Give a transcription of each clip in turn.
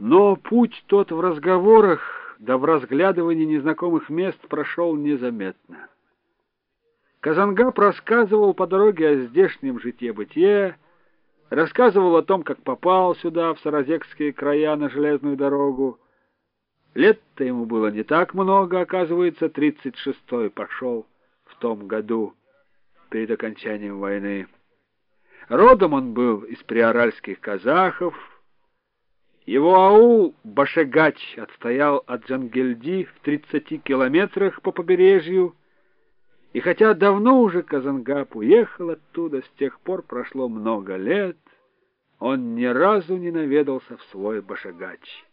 Но путь тот в разговорах, да в разглядывании незнакомых мест прошел незаметно. Казангап рассказывал по дороге о здешнем житье-бытие, рассказывал о том, как попал сюда, в Саразекские края, на железную дорогу. Лет-то ему было не так много, оказывается, тридцать шестой пошел в том году, перед окончанием войны. Родом он был из приоральских казахов, его аул Башегач отстоял от Джангельди в 30 километрах по побережью, и хотя давно уже Казангап уехал оттуда, с тех пор прошло много лет, он ни разу не наведался в свой Башегач.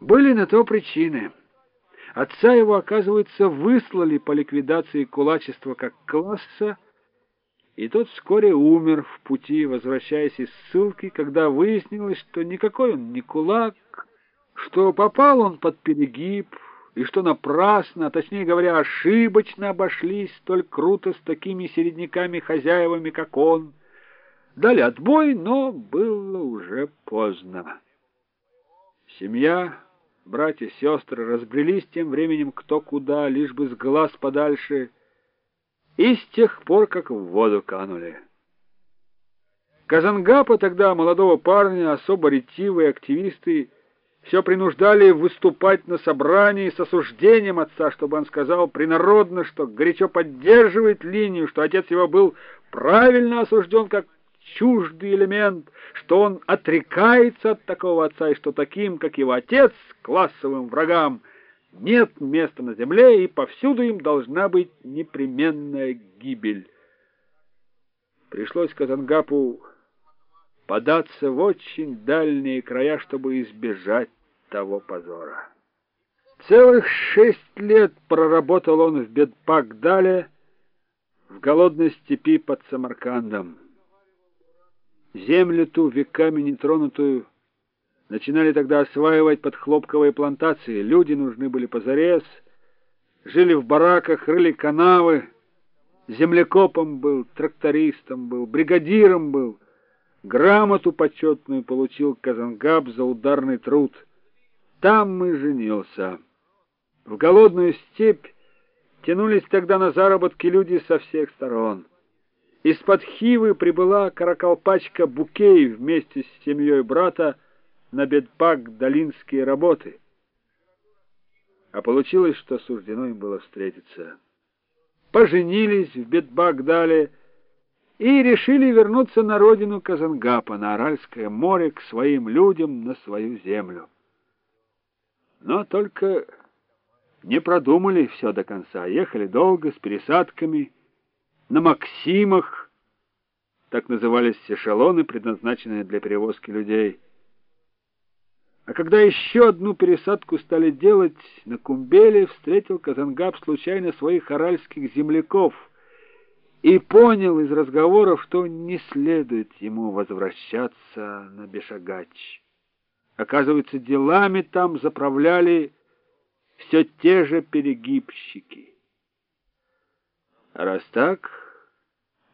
Были на то причины. Отца его, оказывается, выслали по ликвидации кулачества как класса, и тот вскоре умер в пути, возвращаясь из ссылки, когда выяснилось, что никакой он не кулак, что попал он под перегиб, и что напрасно, а точнее говоря, ошибочно обошлись столь круто с такими середняками-хозяевами, как он. Дали отбой, но было уже поздно. Семья, братья, сестры разбрелись тем временем кто куда, лишь бы с глаз подальше — и с тех пор, как в воду канули. Казангапа тогда, молодого парня, особо ретивые активисты, все принуждали выступать на собрании с осуждением отца, чтобы он сказал принародно, что горячо поддерживает линию, что отец его был правильно осужден как чуждый элемент, что он отрекается от такого отца и что таким, как его отец, классовым врагам, нет места на земле, и повсюду им должна быть непременная гибель. Пришлось Казангапу податься в очень дальние края, чтобы избежать того позора. Целых шесть лет проработал он в Бедпак-Дале, в голодной степи под Самаркандом. Землю ту, веками нетронутую, начинали тогда осваивать под хлопковые плантации. Люди нужны были позарез, жили в бараках, рыли канавы. Землекопом был, трактористом был, бригадиром был. Грамоту почетную получил Казангаб за ударный труд. Там и женился. В голодную степь тянулись тогда на заработки люди со всех сторон. Из-под Хивы прибыла каракалпачка Букей вместе с семьей брата, на бедпак долинские работы. А получилось, что суждено им было встретиться. Поженились в Бедбагдале и решили вернуться на родину Казангапа, на Аральское море, к своим людям, на свою землю. Но только не продумали все до конца. Ехали долго, с пересадками, на Максимах, так назывались эшелоны, предназначенные для перевозки людей. А когда еще одну пересадку стали делать на Кумбеле, встретил Казангаб случайно своих аральских земляков и понял из разговоров, что не следует ему возвращаться на Бешагач. Оказывается, делами там заправляли все те же перегибщики. А раз так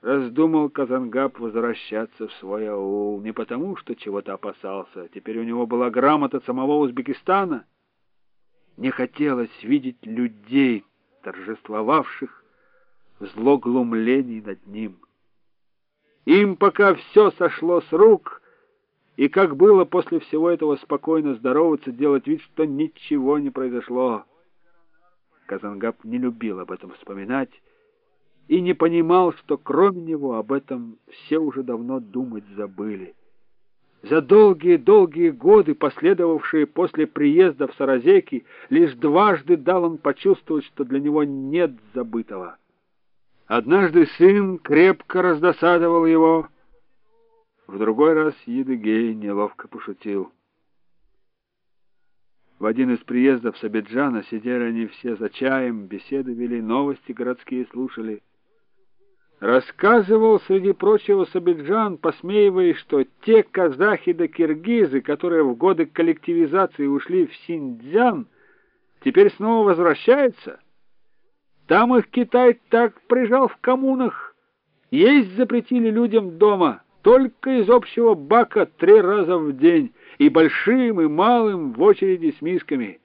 раздумал Казангаб возвращаться в свой аул не потому, что чего-то опасался. Теперь у него была грамота самого Узбекистана. Не хотелось видеть людей, торжествовавших в злоглумлении над ним. Им пока все сошло с рук, и как было после всего этого спокойно здороваться, делать вид, что ничего не произошло. Казангаб не любил об этом вспоминать, и не понимал, что кроме него об этом все уже давно думать забыли. За долгие-долгие годы, последовавшие после приезда в Саразеки, лишь дважды дал он почувствовать, что для него нет забытого. Однажды сын крепко раздосадовал его, в другой раз Едыгей неловко пошутил. В один из приездов Сабиджана сидели они все за чаем, беседы вели, новости городские слушали — Рассказывал, среди прочего, Сабиджан, посмеиваясь, что те казахи да киргизы, которые в годы коллективизации ушли в Синьцзян, теперь снова возвращаются. Там их Китай так прижал в коммунах. Есть запретили людям дома, только из общего бака три раза в день, и большим, и малым в очереди с мисками.